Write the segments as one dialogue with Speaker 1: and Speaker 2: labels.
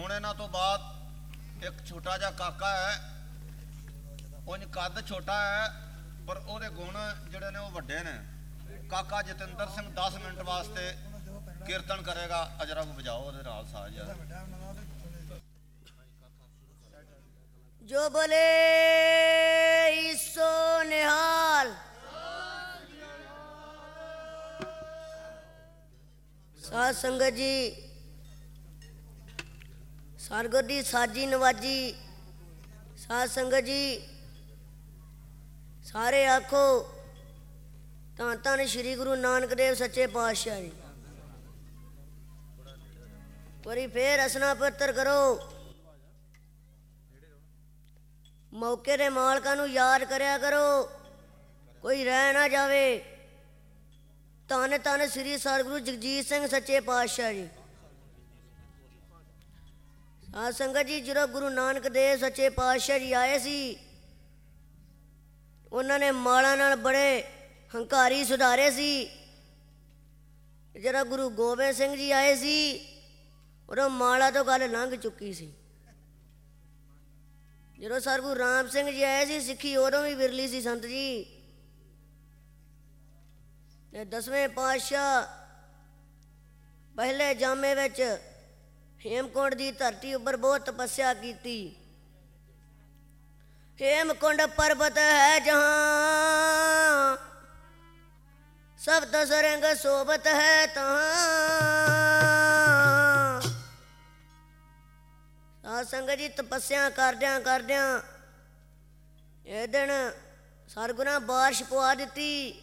Speaker 1: ਹੁਣ ਇਹਨਾਂ ਤੋਂ ਬਾਅਦ ਇੱਕ ਛੋਟਾ ਜਿਹਾ ਕਾਕਾ ਹੈ ਉਹਨ ਕੱਦ ਛੋਟਾ ਹੈ, ਪਰ ਉਹਦੇ ਗੁਣ ਜਿਹੜੇ ਨੇ ਉਹ ਵੱਡੇ ਨੇ। ਕਾਕਾ ਜਤਿੰਦਰ ਸਿੰਘ 10 ਮਿੰਟ ਵਾਸਤੇ ਕੀਰਤਨ ਕਰੇਗਾ ਅਜਰਾ ਨੂੰ ਵਜਾਓ ਉਹਦੇ ਨਾਲ ਸਾਜ਼ ਯਾਰ।
Speaker 2: ਜੋ ਬੋਲੇ, ਈਸੋ ਨਿਹਾਲ। ਸਾਧ ਸੰਗਤ ਜੀ ਸਰਗੁਰ ਦੀ ਸਾਜੀ ਨਵਾਜੀ, ਸਾਧ ਸੰਗਤ ਜੀ, ਸਾਰੇ ਆਖੋ ਤਾਂ ਧੰਨ ਸ੍ਰੀ ਗੁਰੂ ਨਾਨਕ ਦੇਵ ਸੱਚੇ ਪਾਤਸ਼ਾਹ ਜੀ। ਵਰੀ ਫੇਰ ਅਸਨਾ ਪੱਤਰ ਕਰੋ। ਮੌਕੇ ਦੇ ਮਾਲਕਾਂ ਨੂੰ ਯਾਦ ਕਰਿਆ ਕਰੋ। ਕੋਈ ਰਹਿ ਨਾ ਜਾਵੇ। ਧੰਨ ਧੰਨ ਸ੍ਰੀ ਸਤਿਗੁਰੂ ਜਗਜੀਤ ਸਿੰਘ ਸੱਚੇ ਪਾਤਸ਼ਾਹ ਜੀ। ਸਾਧ ਸੰਗਤ ਜੀ, ਜਦੋਂ ਗੁਰੂ ਨਾਨਕ ਦੇਵ ਸੱਚੇ ਪਾਤਸ਼ਾਹ ਜੀ ਆਏ ਸੀ, ਉਹਨਾਂ ਨੇ ਮਾਲਾਂ ਨਾਲ ਬੜੇ ਹੰਕਾਰੀ ਸੁਧਾਰੇ ਸੀ। ਜਦੋਂ ਗੁਰੂ ਗੋਬਿੰਦ ਸਿੰਘ ਜੀ ਆਏ ਸੀ, ਉਦੋਂ ਮਾਲਾ ਤੋਂ ਗੱਲ ਲੰਘ ਚੁੱਕੀ ਸੀ। ਜਦੋਂ ਸਰਗੁਰੂ ਰਾਮ ਸਿੰਘ ਜੀ ਆਏ ਸੀ, ਸਿੱਖੀ ਉਦੋਂ ਵੀ ਵਿਰਲੀ ਸੀ ਸੰਤ ਜੀ। ਤੇ ਦਸਵੇਂ ਪਾਤਸ਼ਾਹ ਪਹਿਲੇ ਜਾਮੇ ਵਿੱਚ ਹੇਮਕੁੰਡ ਦੀ ਧਰਤੀ ਉੱਪਰ ਬਹੁਤ ਤਪੱਸਿਆ ਕੀਤੀ। ਹੇਮਕੁੰਡ ਪਰਬਤ ਹੈ ਜਹਾਂ। ਸਭ ਦਸਰੰਗ ਸੋਬਤ ਹੈ ਤਹਾਂ। ਸਾਧ ਸੰਗਤ ਜੀ ਤਪੱਸਿਆ ਕਰਦਿਆਂ ਕਰਦਿਆਂ ਇਹ ਦਿਨ ਸਰਗੁਣਾ ਬਾਰਿਸ਼ ਪਵਾ ਦਿੱਤੀ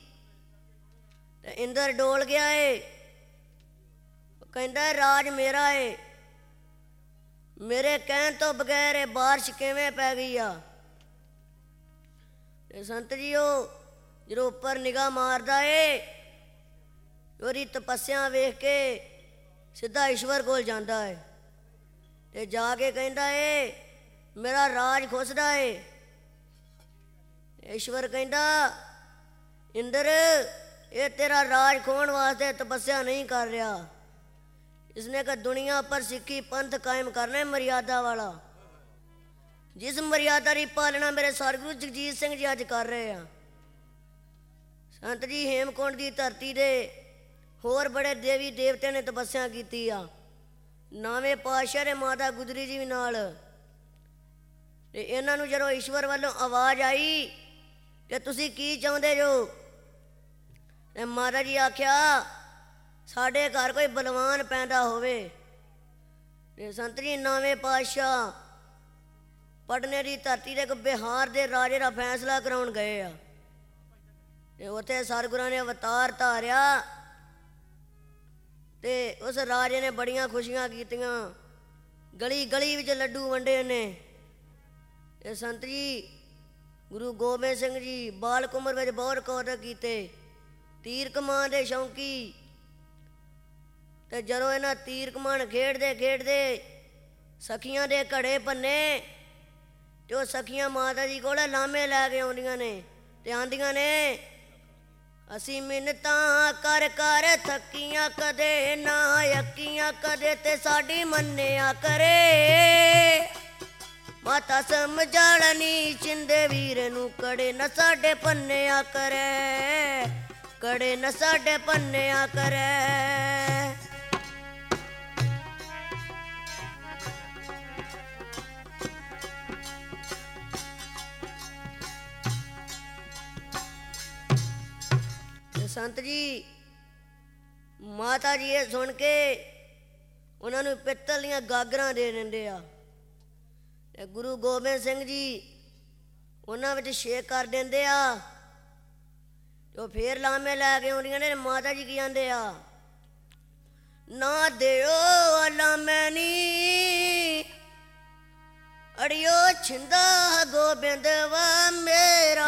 Speaker 2: ਤੇ ਇੰਦਰ ਡੋਲ ਗਿਆ ਏ। ਕਹਿੰਦਾ, ਰਾਜ ਮੇਰਾ ਏ। ਮੇਰੇ ਕਹਿਣ ਤੋਂ ਬਗੈਰ ਇਹ ਬਾਰਿਸ਼ ਕਿਵੇਂ ਪੈ ਗਈ ਆ? ਤੇ ਸੰਤ ਜੀਓ, ਜਦੋਂ ਉੱਪਰ ਨਿਗਾਹ ਮਾਰਦਾ ਏ ਉਹਦੀ ਤਪੱਸਿਆ ਵੇਖ ਕੇ ਸਿੱਧਾ ਈਸ਼ਵਰ ਕੋਲ ਜਾਂਦਾ ਏ ਤੇ ਜਾ ਕੇ ਕਹਿੰਦਾ ਏ, ਮੇਰਾ ਰਾਜ ਖੁੱਸਦਾ ਏ। ਈਸ਼ਵਰ ਕਹਿੰਦਾ, ਇੰਦਰ, ਇਹ ਤੇਰਾ ਰਾਜ ਖੋਣ ਵਾਸਤੇ ਤਪੱਸਿਆ ਨਹੀਂ ਕਰ ਰਿਹਾ। ਇਸਨੇ ਕਿ ਦੁਨੀਆ ਪਰ ਸਿੱਖੀ ਪੰਥ ਕਾਇਮ ਕਰਨਾ ਹੈ ਮਰਿਆਦਾ ਵਾਲਾ। ਜਿਸ ਮਰਿਆਦਾ ਦੀ ਪਾਲਣਾ ਮੇਰੇ ਸਰਗੁਰੂ ਜਗਜੀਤ ਸਿੰਘ ਜੀ ਅੱਜ ਕਰ ਰਹੇ ਆ। ਸੰਤ ਜੀ ਹੇਮਕੁੰਡ ਦੀ ਧਰਤੀ ਦੇ ਹੋਰ ਬੜੇ ਦੇਵੀ ਦੇਵਤੇ ਨੇ ਤਪੱਸਿਆ ਕੀਤੀ ਆ। ਨਾਵੇਂ ਪਾਤਸ਼ਾਹ ਦੇ ਮਾਤਾ ਗੁਜਰੀ ਜੀ ਨਾਲ। ਤੇ ਇਹਨਾਂ ਨੂੰ ਜਦੋਂ ਈਸ਼ਵਰ ਵੱਲੋਂ ਆਵਾਜ਼ ਆਈ ਕਿ ਤੁਸੀਂ ਕੀ ਚਾਹੁੰਦੇ ਜੋ? ਤੇ ਮਾਤਾ ਜੀ ਆਖਿਆ ਸਾਡੇ ਘਰ ਕੋਈ ਬਲਵਾਨ ਪੈਦਾ ਹੋਵੇ। ਤੇ ਸੰਤ ਜੀ ਨਾਵੇਂ ਪਾਤਸ਼ਾਹ ਪਟਨੇ ਦੀ ਧਰਤੀ ਦੇ ਇੱਕ ਬਿਹਾਰ ਦੇ ਰਾਜੇ ਦਾ ਫੈਸਲਾ ਕਰਾਉਣ ਗਏ ਆ। ਤੇ ਉੱਥੇ ਸਰਗੁਰਾਂ ਨੇ ਅਵਤਾਰ ਧਾਰਿਆ ਤੇ ਉਸ ਰਾਜੇ ਨੇ ਬੜੀਆਂ ਖੁਸ਼ੀਆਂ ਕੀਤੀਆਂ। ਗਲੀ ਗਲੀ ਵਿੱਚ ਲੱਡੂ ਵੰਡੇ ਨੇ। ਤੇ ਸੰਤ ਜੀ ਗੁਰੂ ਗੋਬਿੰਦ ਸਿੰਘ ਜੀ ਬਾਲ ਕੁਮਰ ਵਿੱਚ ਬਹੁਤ ਕੌਤਕ ਕੀਤੇ। ਤੀਰ ਕਮਾਨ ਦੇ ਸ਼ੌਂਕੀ ਤੇ ਜਦੋਂ ਇਹਨਾਂ ਤੀਰ ਕਮਾਨ ਖੇਡਦੇ ਖੇਡਦੇ ਸਖੀਆਂ ਦੇ ਘੜੇ ਪੰਨੇ ਤੇ ਉਹ ਸਖੀਆਂ ਮਾਤਾ ਜੀ ਕੋਲ ਲਾਮੇ ਲੈ ਕੇ ਆਉਂਦੀਆਂ ਨੇ ਤੇ ਆਂਦੀਆਂ ਨੇ, ਅਸੀਂ ਮਿੰਨਤਾਂ ਕਰ ਕਰ ਥੱਕੀਆਂ ਕਦੇ ਨਾ, ਅੱਕੀਆਂ ਕਦੇ ਤੇ ਸਾਡੀ ਮੰਨਿਆ ਕਰੇ। ਮਾਤਾ ਸਮਝਾਲਣੀ ਚਿੰਦੇ ਵੀਰ ਨੂੰ ਕੜੇ ਨਾ ਸਾਡੇ ਪੰਨਿਆ ਕਰੇ, ਕੜੇ ਨਾ ਸਾਡੇ ਪੰਨਿਆ ਕਰੇ। ਸੰਤ ਜੀ, ਮਾਤਾ ਜੀ ਇਹ ਸੁਣ ਕੇ ਉਹਨਾਂ ਨੂੰ ਪਿੱਤਲ ਦੀਆਂ ਗਾਗਰਾਂ ਦੇ ਦਿੰਦੇ ਆ। ਤੇ ਗੁਰੂ ਗੋਬਿੰਦ ਸਿੰਘ ਜੀ ਉਹਨਾਂ ਵਿੱਚ ਛੇਕ ਕਰ ਦਿੰਦੇ ਆ ਉਹ ਫੇਰ ਲਾਮੇ ਲੈ ਕੇ ਆਉਂਦੀਆਂ ਨੇ ਮਾਤਾ ਜੀ ਕੀ ਕਹਿੰਦੇ ਆ? ਨਾ ਦਿਓ ਲਾਮੇ ਨੀ ਅੜਿਓ ਛਿੰਦਾ ਗੋਬਿੰਦ ਵਾ ਮੇਰਾ।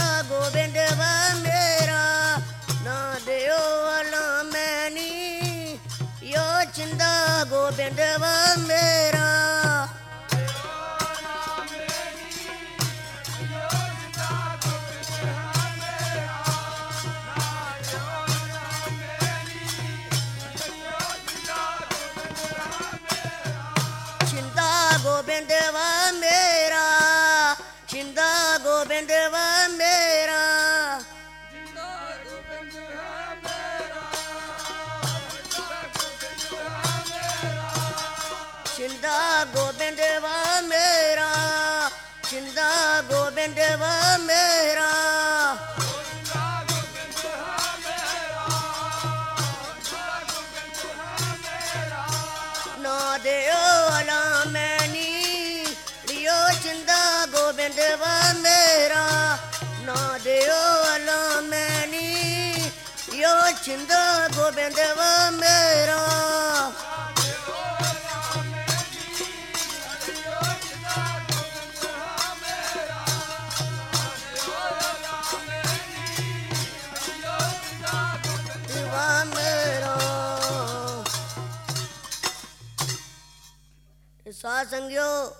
Speaker 2: வேண்டவனே ਚਿੰਦਾ ਮੇਰਾ। ਵਾ ਸੰਗਿਓ,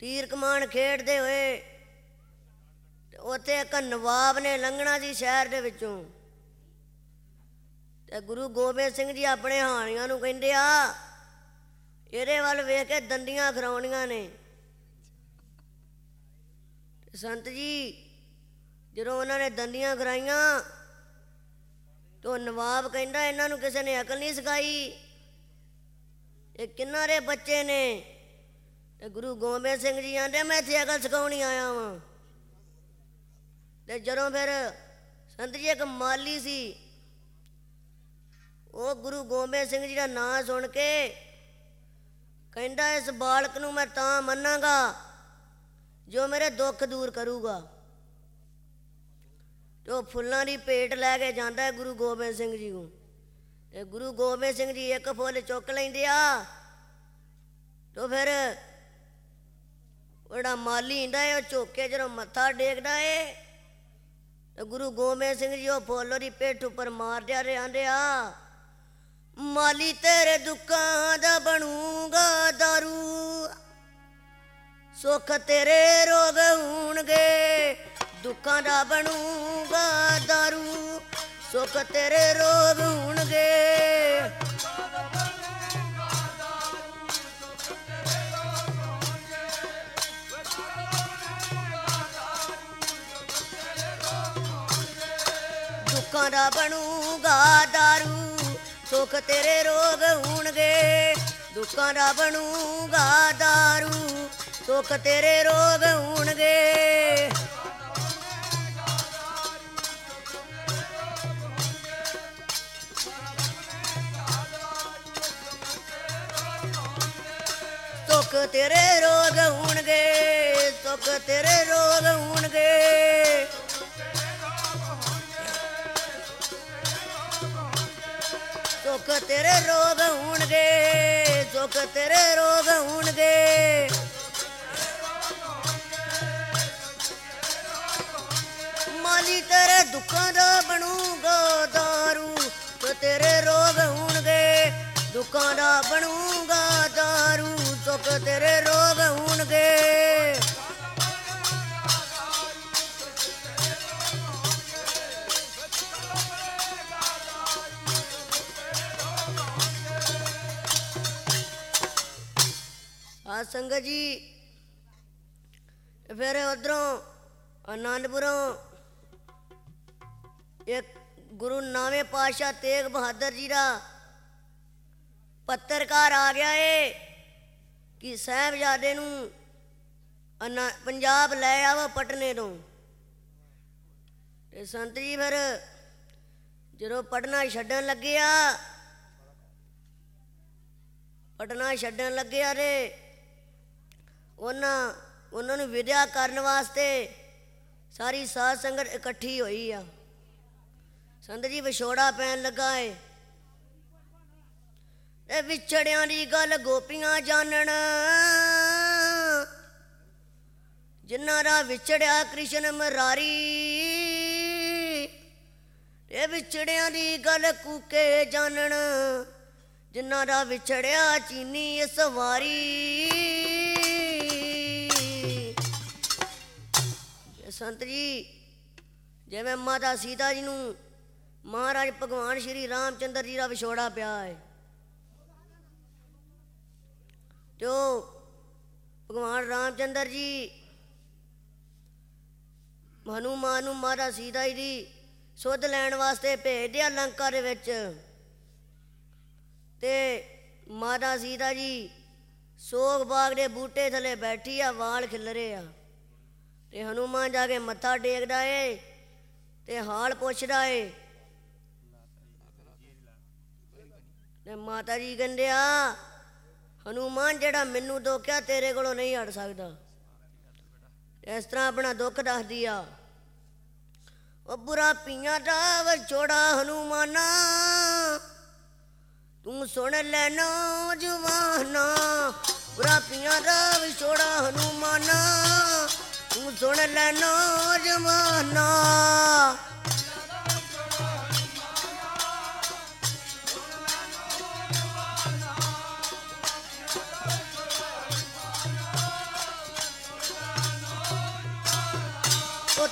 Speaker 2: ਤੀਰ ਕਮਾਨ ਖੇਡਦੇ ਹੋਏ ਉੱਥੇ ਇੱਕ ਨਵਾਬ ਨੇ ਲੰਘਣਾ ਸੀ ਸ਼ਹਿਰ ਦੇ ਵਿੱਚੋਂ। ਤੇ ਗੁਰੂ ਗੋਬਿੰਦ ਸਿੰਘ ਜੀ ਆਪਣੇ ਹਾਣੀਆਂ ਨੂੰ ਕਹਿੰਦੇ ਆ, ਇਹਦੇ ਵੱਲ ਵੇਖ ਕੇ ਦੰਦੀਆਂ ਖਰਾਉਣੀਆਂ ਨੇ। ਸੰਤ ਜੀ, ਜਦੋਂ ਉਹਨਾਂ ਨੇ ਦੰਦੀਆਂ ਖਰਾਈਆਂ ਤੇ ਉਹ ਨਵਾਬ ਕਹਿੰਦਾ, ਇਹਨਾਂ ਨੂੰ ਕਿਸੇ ਨੇ ਅਕਲ ਨਹੀਂ ਸਿਖਾਈ। ਇਹ ਕਿੰਨਾ ਦੇ ਬੱਚੇ ਨੇ। ਤੇ ਗੁਰੂ ਗੋਬਿੰਦ ਸਿੰਘ ਜੀ ਆਂਦੇ, ਮੈਂ ਇੱਥੇ ਅਕਲ ਸਿਖਾਉਣੀ ਆਇਆ ਵਾਂ। ਤੇ ਜਦੋਂ ਫਿਰ ਸੰਤ ਜੀ ਇੱਕ ਮਾਲੀ ਸੀ ਉਹ ਗੁਰੂ ਗੋਬਿੰਦ ਸਿੰਘ ਜੀ ਦਾ ਨਾਂ ਸੁਣ ਕੇ ਕਹਿੰਦਾ, ਇਸ ਬਾਲਕ ਨੂੰ ਮੈਂ ਤਾਂ ਮੰਨਾਂਗਾ ਜੋ ਮੇਰੇ ਦੁੱਖ ਦੂਰ ਕਰੂਗਾ। ਤੇ ਉਹ ਫੁੱਲਾਂ ਦੀ ਭੇਟ ਲੈ ਕੇ ਜਾਂਦਾ ਹੈ ਗੁਰੂ ਗੋਬਿੰਦ ਸਿੰਘ ਜੀ ਨੂੰ। ਤੇ ਗੁਰੂ ਗੋਬਿੰਦ ਸਿੰਘ ਜੀ ਇੱਕ ਫੁੱਲ ਚੁੱਕ ਲੈਂਦੇ ਆ ਤੋ ਫਿਰ ਉਹੜਾ ਮਾਲੀ ਹੁੰਦਾ ਹੈ, ਉਹ ਝੋਕੇ ਜਦੋਂ ਮੱਥਾ ਡੇਕਦਾ ਏ। ਤੇ ਗੁਰੂ ਗੋਬਿੰਦ ਸਿੰਘ ਜੀ ਉਹ ਫੁੱਲ ਉਹਦੀ ਪਿੱਠ ਉੱਪਰ ਮਾਰਦਿਆ ਰਹਿੰਦੇ ਆ। ਮਾਲੀ ਤੇਰੇ ਦੁੱਖਾਂ ਦਾ ਬਣੂਗਾ ਦਾਰੂ। ਸੁੱਖ ਤੇਰੇ ਰੋਗ ਹੋਣਗੇ, ਦੁੱਖਾਂ ਦਾ ਬਣੂਗਾ ਦਾਰੂ। ਸੁੱਖ ਤੇਰੇ ਰੋਗ ਹੋਣਗੇ। ਦੁੱਖਾਂ ਦਾ ਬਣੂਗਾ ਦਾਰੂ। ਸੁੱਖ ਤੇਰੇ ਰੋਗ ਹੋਣਗੇ, ਦੁੱਖਾਂ ਦਾ ਬਣੂਗਾ ਦਾਰੂ। ਸੁੱਖ ਤੇਰੇ ਰੋਗ ਹੋਣਗੇ। ਸੁੱਖ ਤੇਰੇ ਰੋਗ ਹੋਣਗੇ ਤੇਰੇ ਰੋਗ ਹੋਣਗੇ ਸੁੱਖ ਤੇਰੇ ਰੋਗ ਹੋਣਗੇ। ਮਾਲੀ ਤੇਰੇ ਦੁੱਖਾਂ ਦਾ ਬਣੂਗਾ ਦਾਰੂ ਤੇ ਤੇਰੇ ਰੋਗ ਹੋਣਗੇ, ਦੁੱਖਾਂ ਦਾ ਬਣੂਗਾ ਦਾਰੂ ਸੁੱਖ ਤੇਰੇ ਰੋਗ ਹੋਣਗੇ। ਸੰਗਤ ਜੀ, ਫਿਰ ਉਧਰੋਂ ਆਨੰਦਪੁਰੋਂ ਇੱਕ ਗੁਰੂ ਨਾਵੇਂ ਪਾਤਸ਼ਾਹ ਤੇਗ ਬਹਾਦਰ ਜੀ ਦਾ ਪੱਤਰਕਾਰ ਆ ਗਿਆ ਏ ਕਿ ਸਾਹਿਬਜ਼ਾਦੇ ਨੂੰ ਅਨਾ- ਪੰਜਾਬ ਲੈ ਆਵੋ ਪਟਨੇ ਤੋਂ। ਤੇ ਸੰਤ ਜੀ ਫਿਰ ਜਦੋਂ ਪਟਨਾ ਛੱਡਣ ਲੱਗਿਆ ਪਟਨਾ ਛੱਡਣ ਲੱਗਿਆ ਤੇ ਉਹਨਾਂ ਉਹਨਾਂ ਨੂੰ ਵਿਦਿਆ ਕਰਨ ਵਾਸਤੇ ਸਾਰੀ ਸਾਧ ਸੰਗਤ ਇਕੱਠੀ ਹੋਈ ਆ। ਸੰਤ ਜੀ ਵਿਛੋੜਾ ਪੈਣ ਲੱਗਾ ਏ। ਇਹ ਵਿਛੜਿਆਂ ਦੀ ਗੱਲ ਗੋਪੀਆਂ ਜਾਣਨ। ਜਿਨ੍ਹਾਂ ਦਾ ਵਿਛੜਿਆ ਕ੍ਰਿਸ਼ਨ ਮਰਾਰੀ, ਇਹ ਵਿਛੜਿਆਂ ਦੀ ਗੱਲ ਕੂਕੇ ਜਾਣਨ। ਜਿਨ੍ਹਾਂ ਦਾ ਵਿਛੜਿਆ ਚੀਨੀ ਸਵਾਰੀ। ਸੰਤ ਜੀ, ਜਿਵੇਂ ਮਾਤਾ ਸੀਤਾ ਜੀ ਨੂੰ ਮਹਾਰਾਜ ਭਗਵਾਨ ਸ਼੍ਰੀ ਰਾਮਚੰਦਰ ਜੀ ਦਾ ਵਿਛੋੜਾ ਪਿਆ ਹੈ। ਤੇ ਉਹ ਭਗਵਾਨ ਰਾਮਚੰਦਰ ਜੀ, ਹਨੂਮਾਨ ਨੂੰ ਮਾਤਾ ਸੀਤਾ ਜੀ ਦੀ ਸੁੱਧ ਲੈਣ ਵਾਸਤੇ ਭੇਜਦੇ ਆ ਲੰਕਾ ਦੇ ਵਿੱਚ। ਤੇ ਮਾਤਾ ਸੀਤਾ ਜੀ ਸੋਗ ਬਾਗ ਦੇ ਬੂਟੇ ਥੱਲੇ ਬੈਠੀ ਆ, ਵਾਲ ਖਿਲਰੇ ਆ। ਤੇ ਹਨੂਮਾਨ ਜਾ ਕੇ ਮੱਥਾ ਟੇਕਦਾ ਏ ਤੇ ਹਾਲ ਪੁੱਛਦਾ ਏ। ਤੇ ਮਾਤਾ ਜੀ ਕਹਿੰਦੇ ਆ, ਹਨੂਮਾਨ ਜਿਹੜਾ ਮੈਨੂੰ ਦੁੱਖਿਆ ਤੇਰੇ ਕੋਲੋਂ ਨਹੀਂ ਹਟ ਸਕਦਾ। ਇਸ ਤਰ੍ਹਾਂ ਆਪਣਾ ਦੁੱਖ ਦੱਸਦੀ ਆ। ਉਹ ਬੁਰਾ ਪੀਆਂ ਦਾ ਵਿਛੋੜਾ ਹਨੂਮਾਨਾ, ਤੂੰ ਸੁਣ ਲੈ ਨੌਜਵਾਨਾ ਬੁਰਾ ਪੀਆਂ ਦਾ ਵਿਛੋੜਾ ਹਨੂਮਾਨਾ। ਸੁਣ ਲੈ ਨੌਜਵਾਨਾ।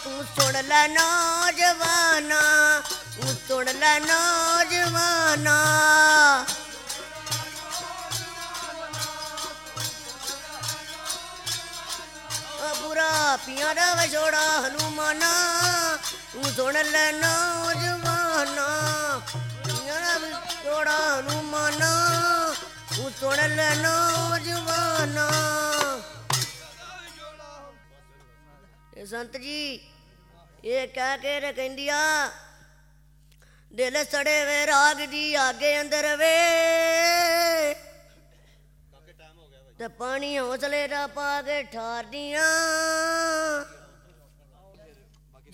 Speaker 2: ਤੂੰ ਸੁਣ ਲੈ ਨੌਜਵਾਨਾ ਤੂੰ ਸੁਣ ਲੈ ਨੌਜਵਾਨਾ। ਬੁਰਾ ਪੀਆਂ ਦਾ ਹਨੂਮਾਨਾ, ਤੂੰ ਸੁਣ ਲੈ ਨੌਜਵਾਨਾ ਪੀਆਂ ਦਾ ਹਨੂਮਾਨਾ, ਤੂੰ ਸੁਣ ਲੈ ਨੌਜਵਾਨਾ ਇਹ ਸੰਤ ਜੀ, ਇਹ ਕਹਿ ਕੇ ਰ ਕਹਿੰਦੀ ਆ, ਦਿਲ ਸੜੇ ਵੇ ਰਾਗ ਦੀ ਆਗੇ ਅੰਦਰ ਵੇ। ਤੇ ਪਾਣੀ ਹੌਸਲੇ ਦਾ ਪਾ ਕੇ ਠਾਰਦੀਆਂ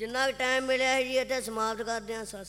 Speaker 2: ਜਿੰਨਾ ਟਾਈਮ ਮਿਲਿਆ ਹੈ ਜੀ ਇੱਥੇ ਸਮਾਪਤ ਕਰਦੇ ਹਾਂ ਸਤਿ